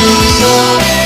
you